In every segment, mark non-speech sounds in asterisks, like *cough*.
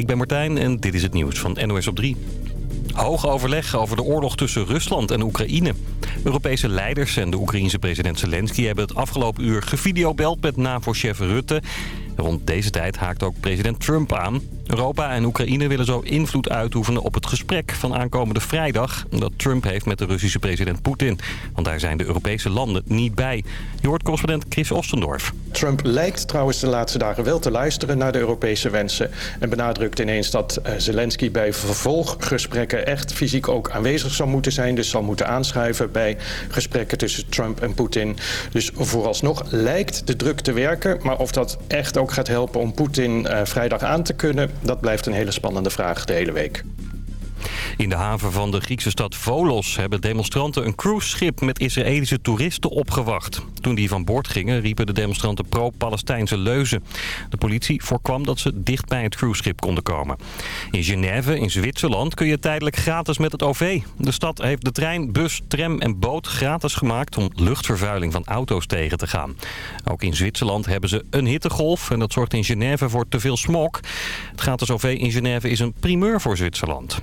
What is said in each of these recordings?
ik ben Martijn en dit is het nieuws van NOS op 3. Hoog overleg over de oorlog tussen Rusland en Oekraïne. Europese leiders en de Oekraïense president Zelensky hebben het afgelopen uur gevideobeld met NAVO-chef Rutte. Rond deze tijd haakt ook president Trump aan. Europa en Oekraïne willen zo invloed uitoefenen op het gesprek van aankomende vrijdag... dat Trump heeft met de Russische president Poetin. Want daar zijn de Europese landen niet bij. Je hoort correspondent Chris Ostendorf. Trump lijkt trouwens de laatste dagen wel te luisteren naar de Europese wensen... en benadrukt ineens dat eh, Zelensky bij vervolggesprekken echt fysiek ook aanwezig zou moeten zijn... dus zal moeten aanschuiven bij gesprekken tussen Trump en Poetin. Dus vooralsnog lijkt de druk te werken... maar of dat echt ook gaat helpen om Poetin uh, vrijdag aan te kunnen dat blijft een hele spannende vraag de hele week. In de haven van de Griekse stad Volos hebben demonstranten een cruiseschip met Israëlische toeristen opgewacht. Toen die van boord gingen riepen de demonstranten pro-Palestijnse leuzen. De politie voorkwam dat ze dicht bij het cruiseschip konden komen. In Genève, in Zwitserland, kun je tijdelijk gratis met het OV. De stad heeft de trein, bus, tram en boot gratis gemaakt om luchtvervuiling van auto's tegen te gaan. Ook in Zwitserland hebben ze een hittegolf en dat zorgt in Genève voor te veel smog. Het gratis OV in Genève is een primeur voor Zwitserland.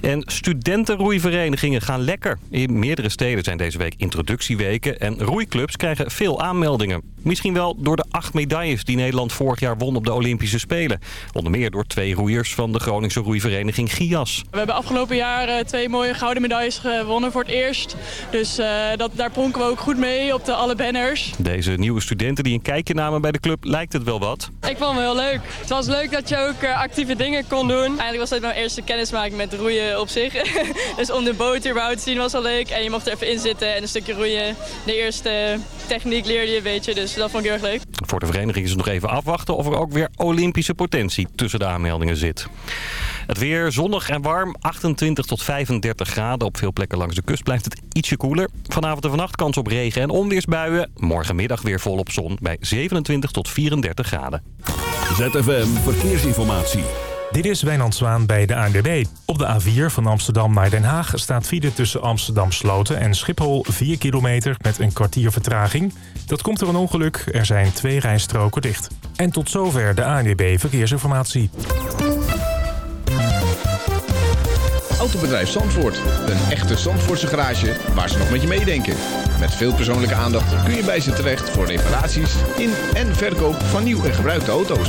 En studentenroeiverenigingen gaan lekker. In meerdere steden zijn deze week introductieweken en roeiclubs krijgen veel aanmeldingen. Misschien wel door de acht medailles die Nederland vorig jaar won op de Olympische Spelen. Onder meer door twee roeiers van de Groningse roeivereniging GIAS. We hebben afgelopen jaar eh, twee mooie gouden medailles gewonnen voor het eerst. Dus uh, dat, daar pronken we ook goed mee op de alle banners. Deze nieuwe studenten die een kijkje namen bij de club lijkt het wel wat. Ik vond het heel leuk. Het was leuk dat je ook uh, actieve dingen kon doen. Eigenlijk was het mijn eerste kennismaking met roeien op zich. *laughs* dus om de boot überhaupt te zien was al leuk. En je mocht er even in zitten en een stukje roeien. De eerste techniek leerde je een beetje, dus dat vond ik heel erg leuk. Voor de vereniging is het nog even afwachten of er ook weer Olympische potentie tussen de aanmeldingen zit. Het weer zonnig en warm, 28 tot 35 graden. Op veel plekken langs de kust blijft het ietsje koeler. Vanavond en vannacht kans op regen en onweersbuien. Morgenmiddag weer volop zon bij 27 tot 34 graden. ZFM Verkeersinformatie. Dit is Wijnand Zwaan bij de ANWB. Op de A4 van Amsterdam naar Den Haag staat file tussen Amsterdam Sloten en Schiphol 4 kilometer met een kwartier vertraging. Dat komt door een ongeluk. Er zijn twee rijstroken dicht. En tot zover de ANWB Verkeersinformatie. Autobedrijf Zandvoort. Een echte Zandvoortse garage waar ze nog met je meedenken. Met veel persoonlijke aandacht kun je bij ze terecht voor reparaties in en verkoop van nieuw en gebruikte auto's.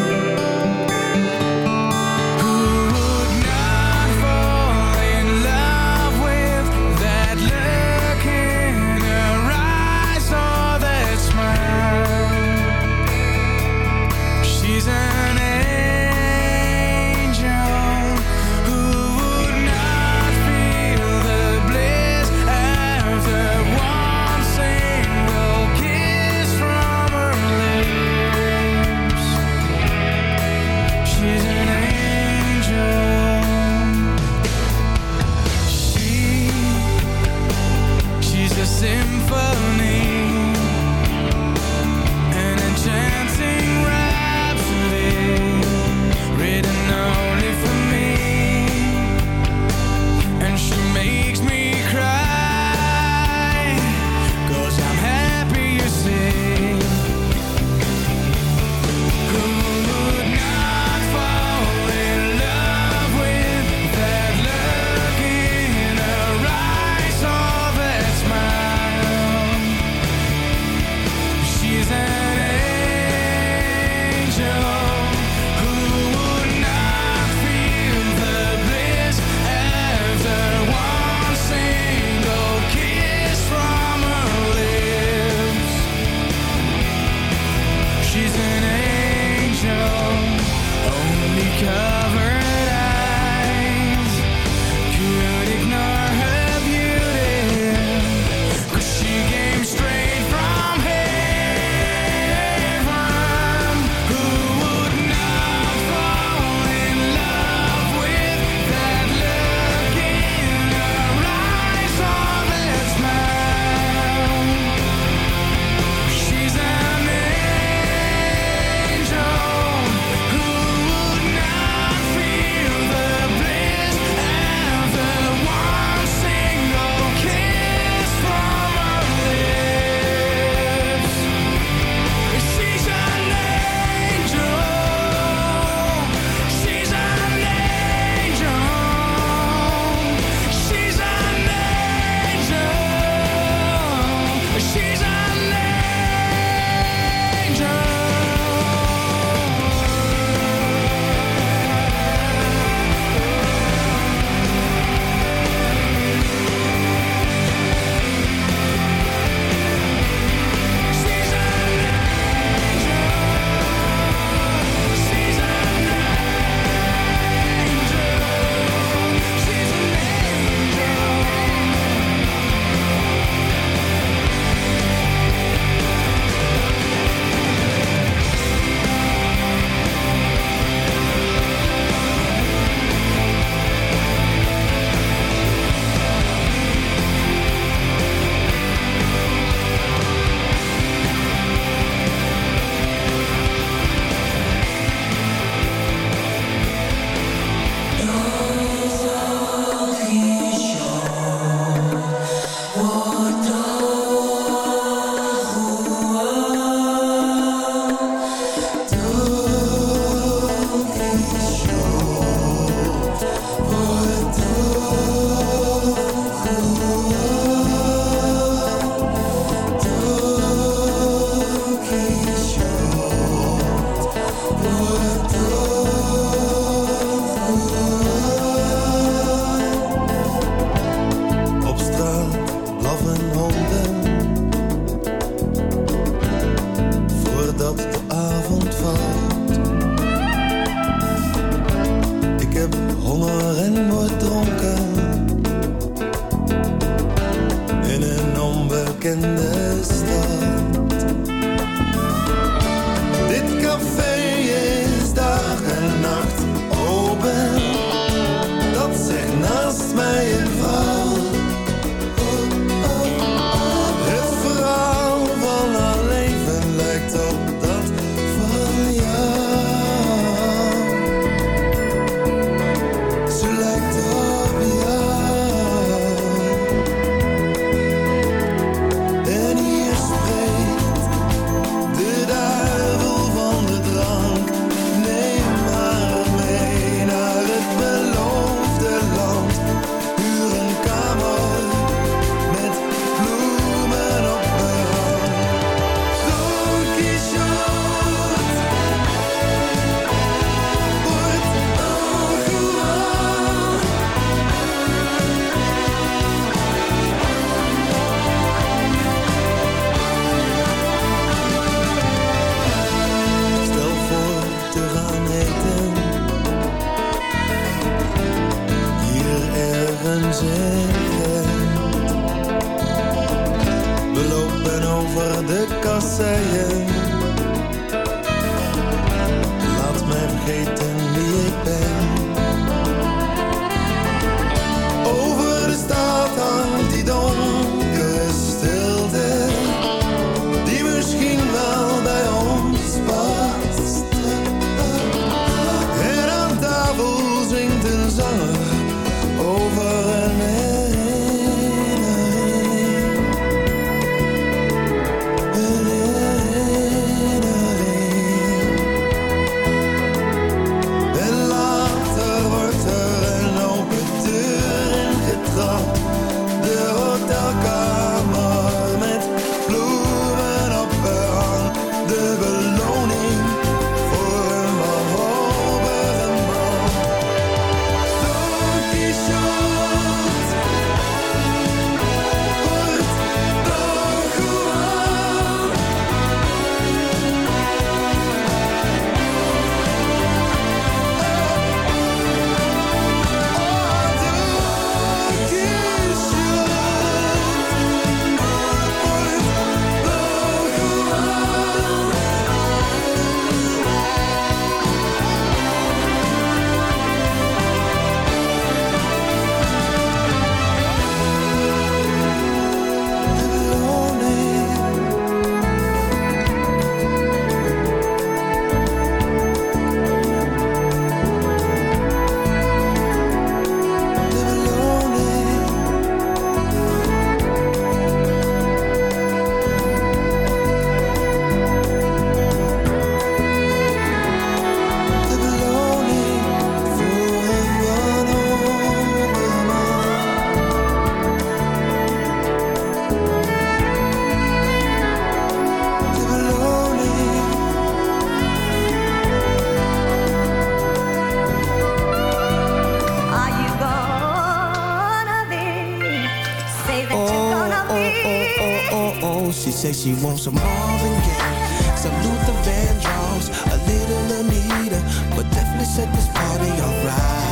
She says she wants some Marvin Gaye, some Luther Vandross, a little Anita, but definitely set this party alright.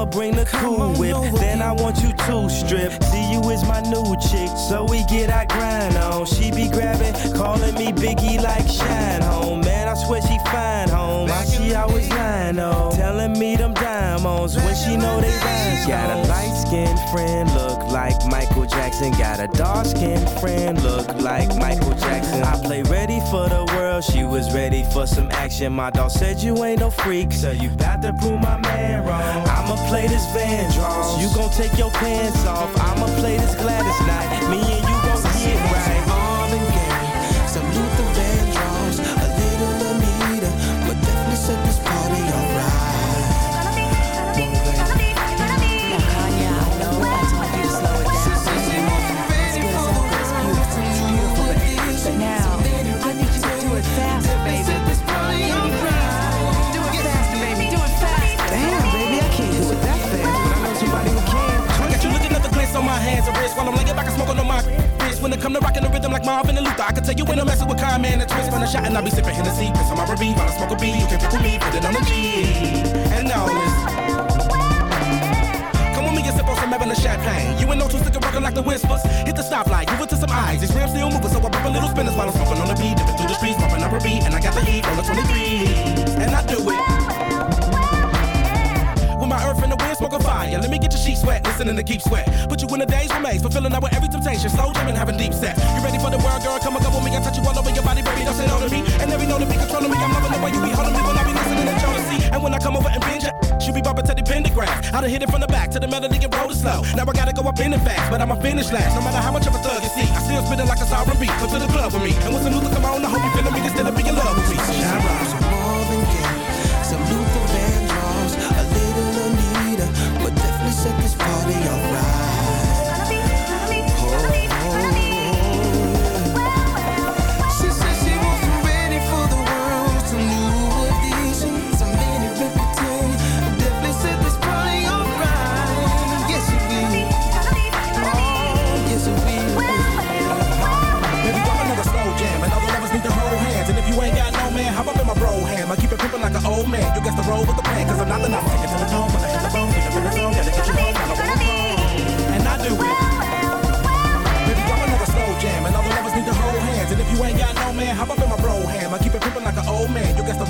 I'ma bring the cool whip. Then I want you to strip. See you is my new chick. So we get our grind on. She be grabbing, calling me Biggie like Shine Home. Man, I swear she fine home. Why she always lying on? Telling me them diamonds when she know they rhymes. Got a light skinned friend, look like Michael Jackson. Got a dark skinned friend, look like Michael Jackson. I play ready for the world. She was ready for some action. My dog said you ain't no freak, so you got to prove my man wrong. I'ma play this Van Vandross. You gon' take your pants off. I'ma play this Gladys night. Me smoking on my wrist. When it come to rocking the rhythm like Marvin and Luther, I can tell you when I'm messing with Kyle, man, and twist. When I shot and I be sipping Hennessy, piss on my R&B while I smoke a B. You can't pick with me, put it on the G. And now listen. Come with me and sip on some a champagne. You ain't no two sticker rockin' like the whispers. Hit the stoplight, move it to some eyes. These rims still moving, so I pop a little spinners while I'm smoking on the beat. Dipping through the streets, bumping up a beat, and I got the heat on the 23. And I do it. Fire. Let me get your sheets wet, listening to keep sweat. Put you in a daze remains, fulfilling out with every temptation. Slow jamming, having deep set. You ready for the world, girl? Come and go with me. I touch you all over your body, baby. Don't say no to me. And every know to be controlling me. I'm loving the way you be holding me when I be listening to jealousy. And when I come over and binge, she be bumping to the pentagram. I done hit it from the back to the melody and roll it slow. Now I gotta go up in it fast, but I'ma finish last. No matter how much of a thug you see, I still spinning like a sovereign beat. Come to the club with me. And when some new come on, I hope you feeling me. Instead of be in love with me. Shine I keep it pimpin' like an old man. You got to roll with the plan, cause I'm not the number. To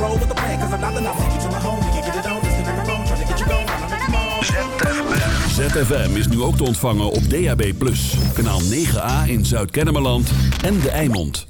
roll with the plan, cause I'm not the. Take it to my home, we can get it on, listen to the phone, trying to get you going, you. ZFM is nu ook te ontvangen op DAB+. Kanaal 9A in Zuid-Kennemerland en De Eimond.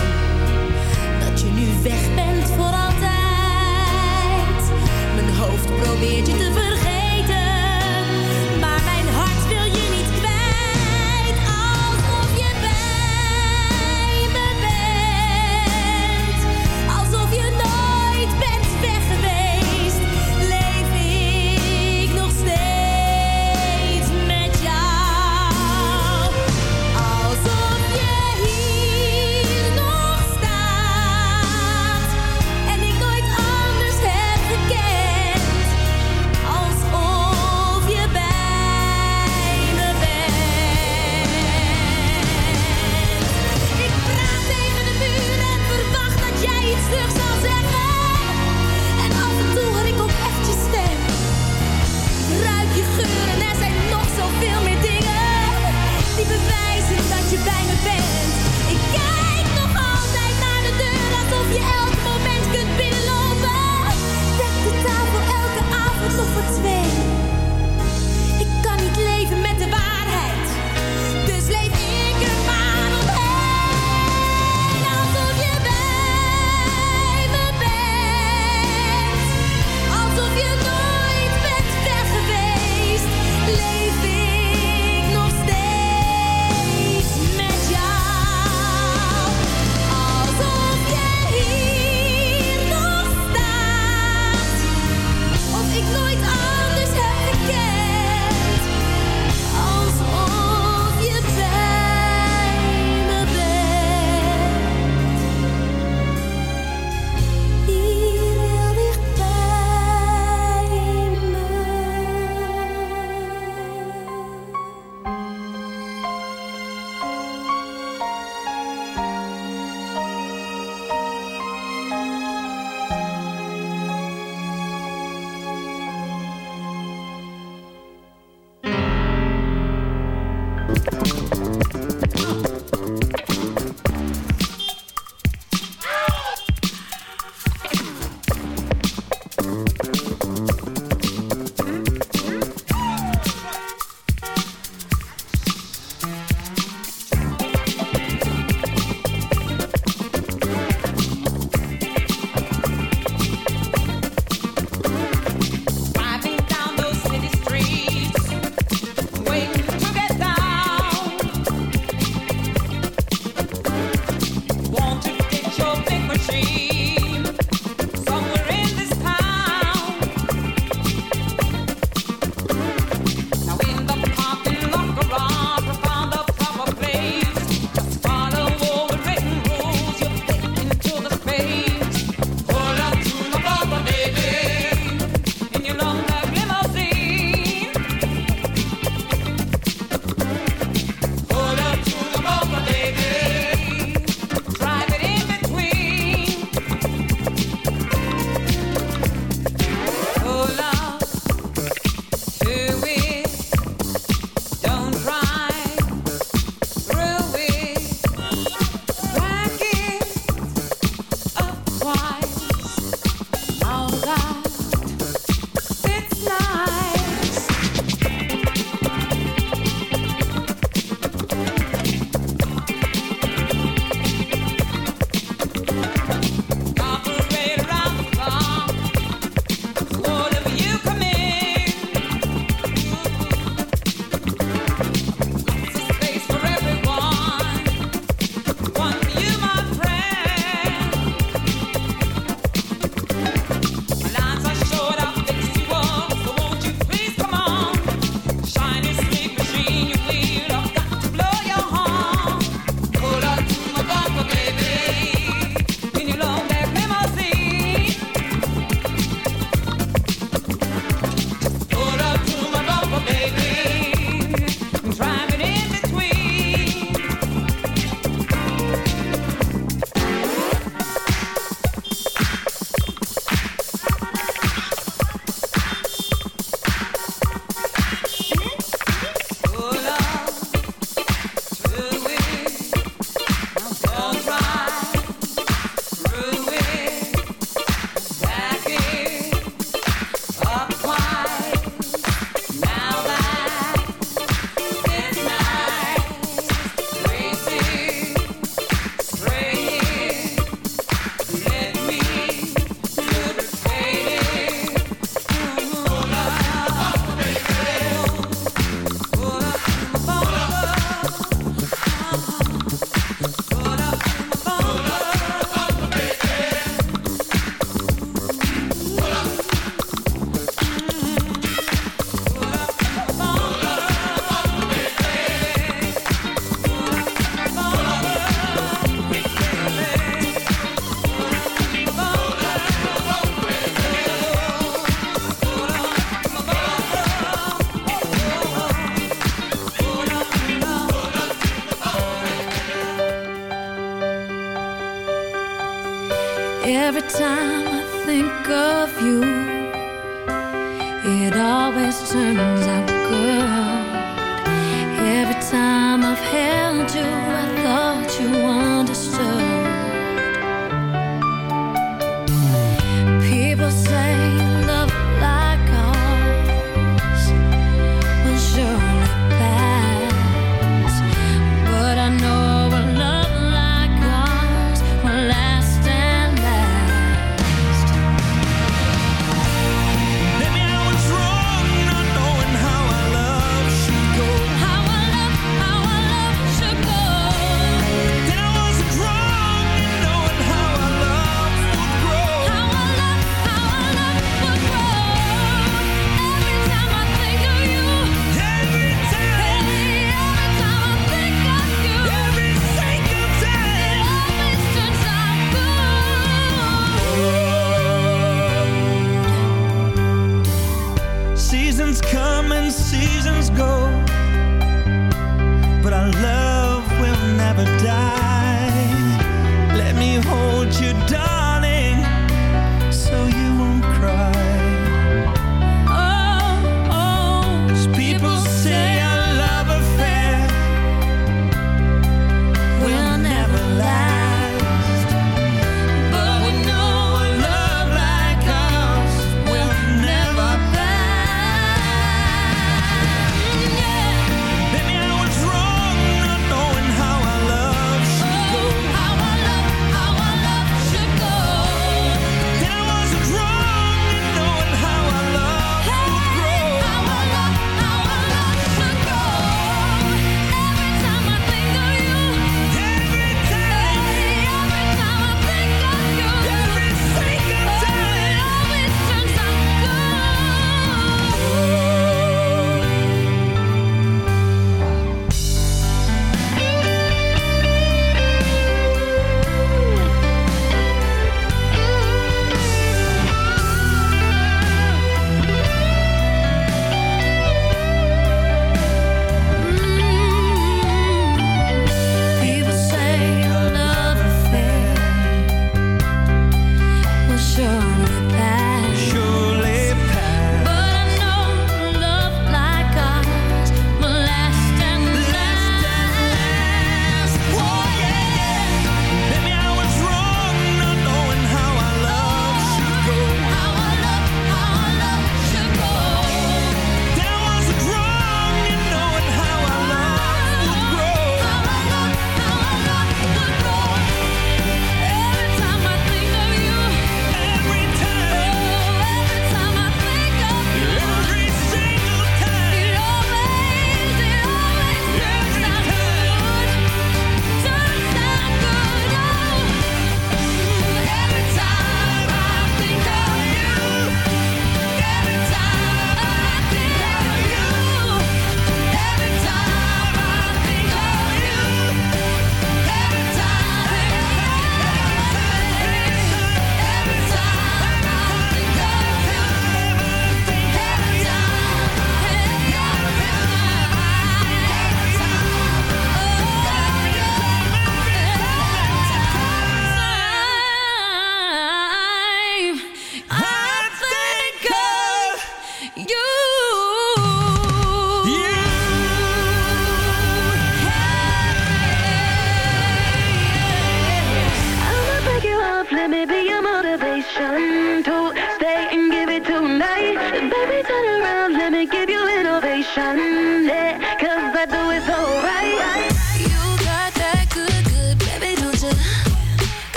hold you, darling,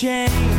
change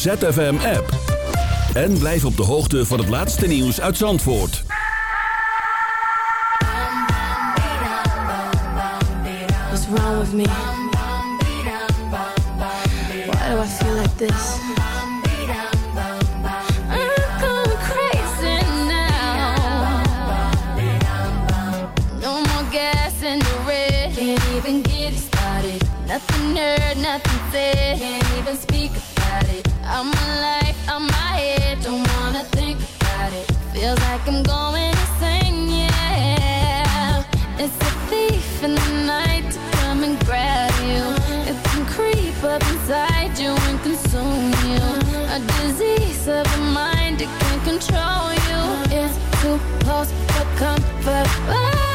ZFM-app. En blijf op de hoogte van het laatste nieuws uit Zandvoort. What's wrong with me? Why do I feel like this? too close for comfort. Oh.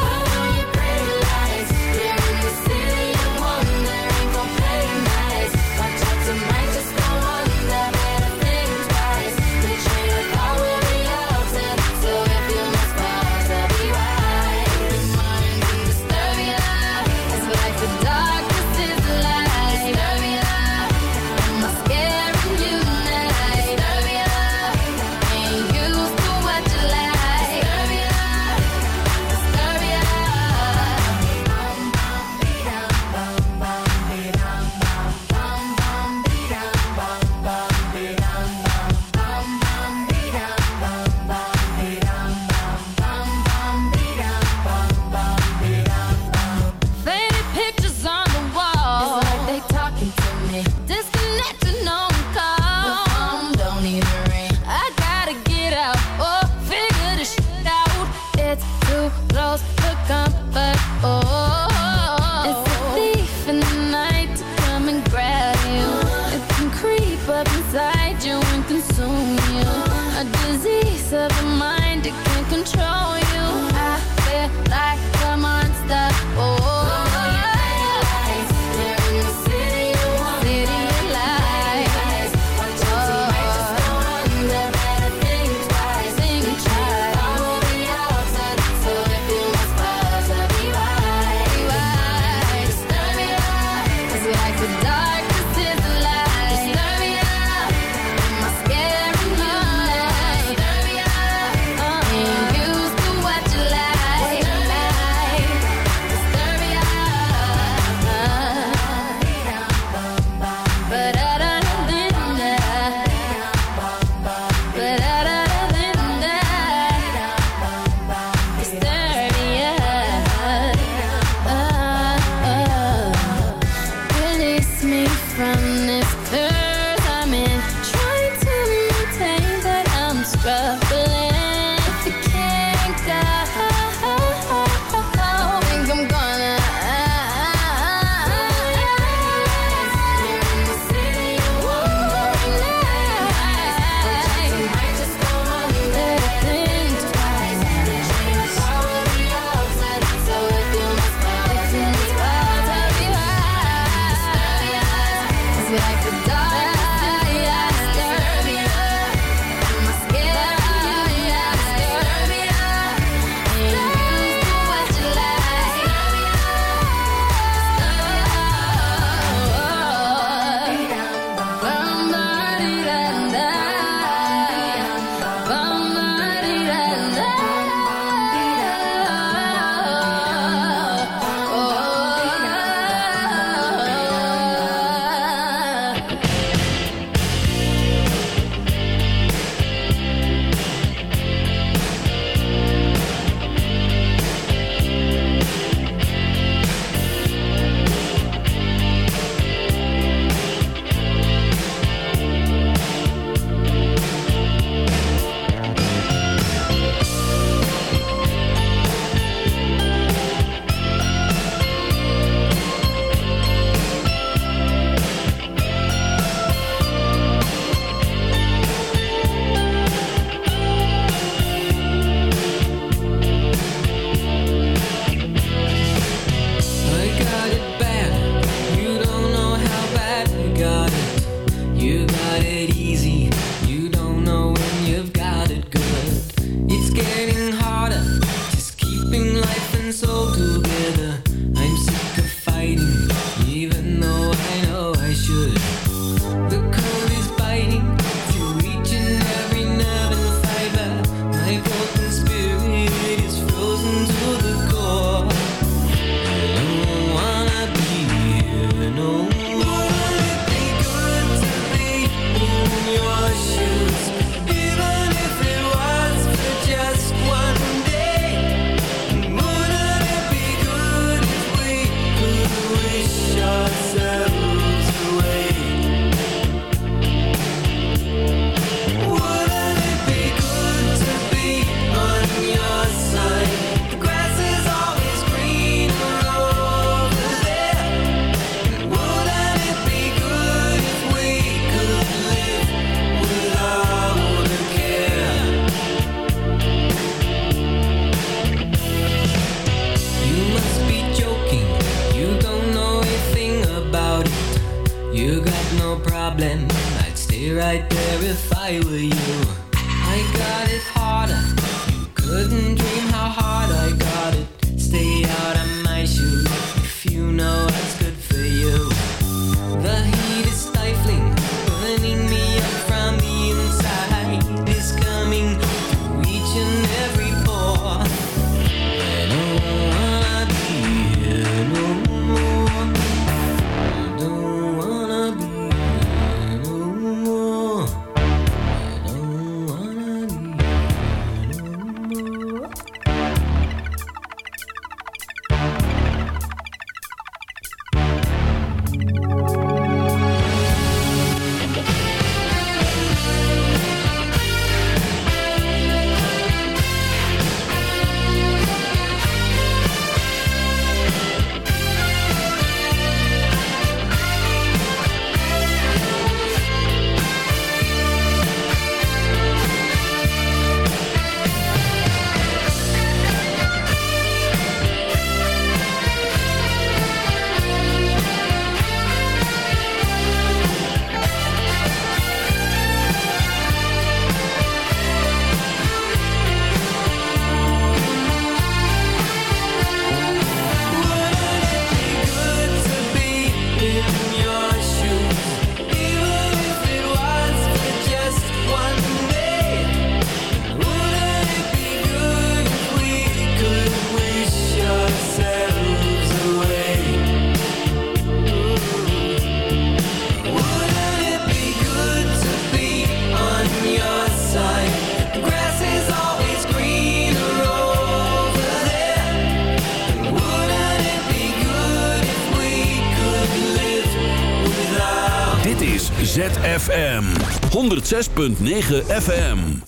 106.9 FM.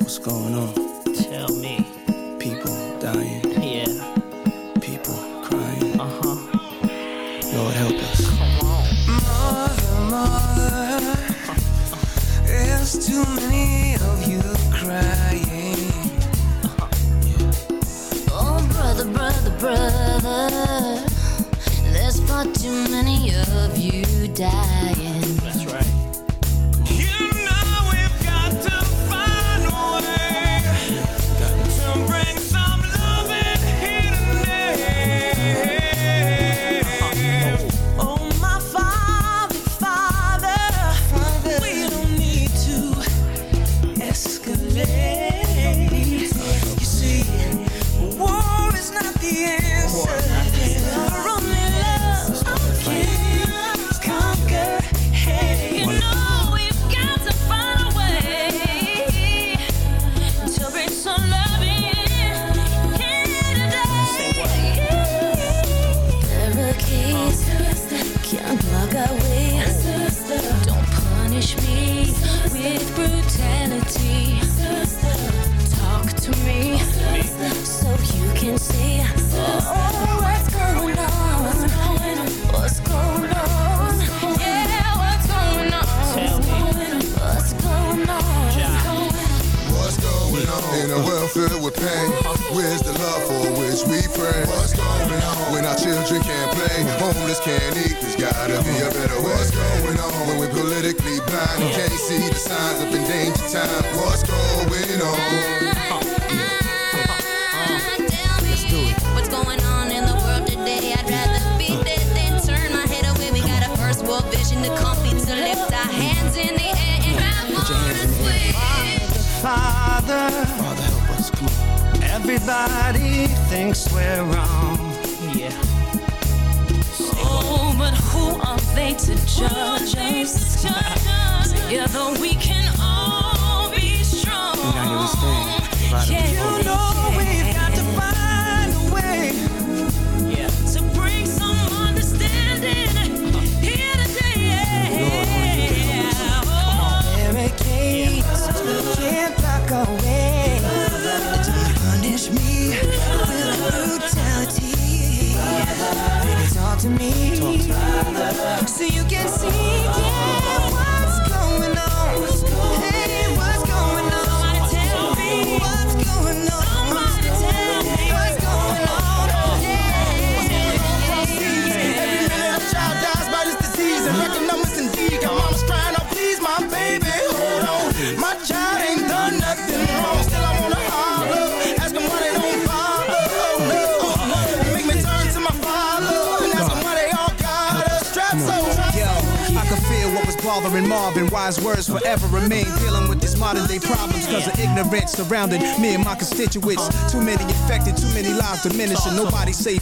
What's going on? Tell me. People dying. Yeah. People crying. Uh huh. Lord help us. Mother, mother, there's too many of you crying. Oh, brother, brother, brother. There's far too many of you dying. James. Together we can. Marvin. Wise words forever remain. Dealing with these modern day problems because of ignorance surrounding me and my constituents. Too many infected, too many lives diminishing. Nobody safe.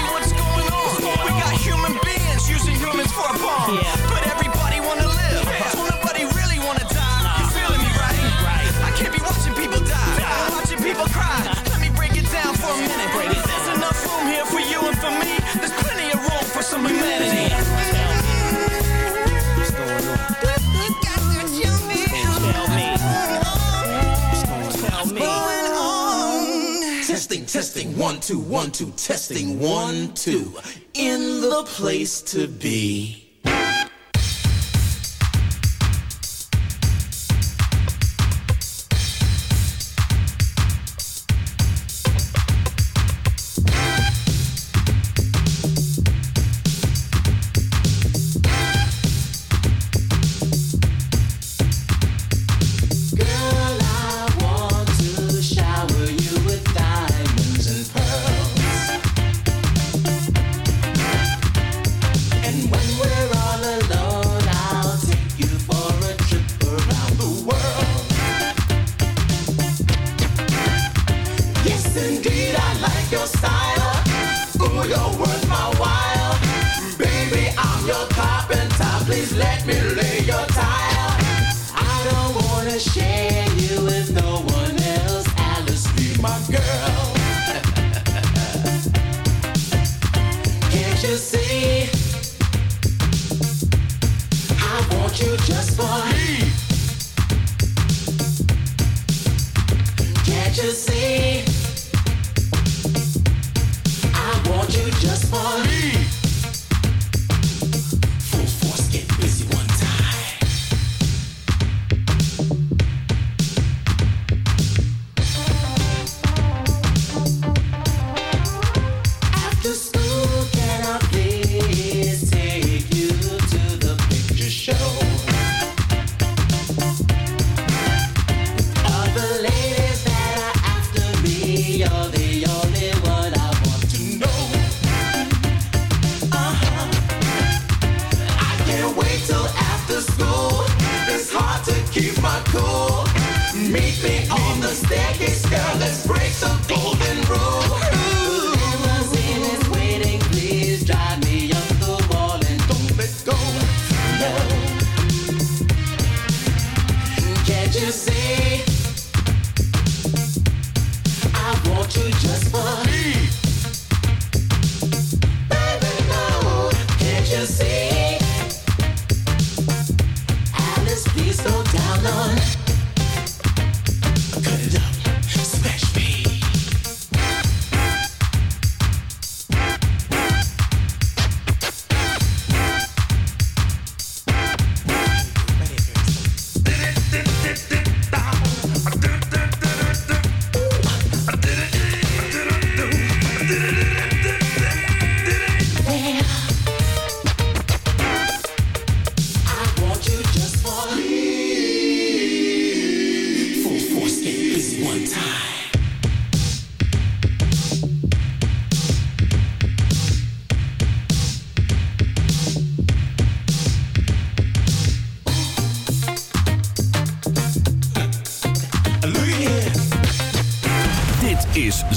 We got human beings using humans for a bomb. But everybody wanna live. So nobody really wanna die. You feeling me, right? I can't be watching people die. I'm watching people cry. Let me break it down for a minute. There's enough room here for you and for me. There's plenty of room for some humanity. What's going on? You got to tell me. Tell me. Tell me. Testing, testing, one, two, one, two, testing, one, two. In the place to be.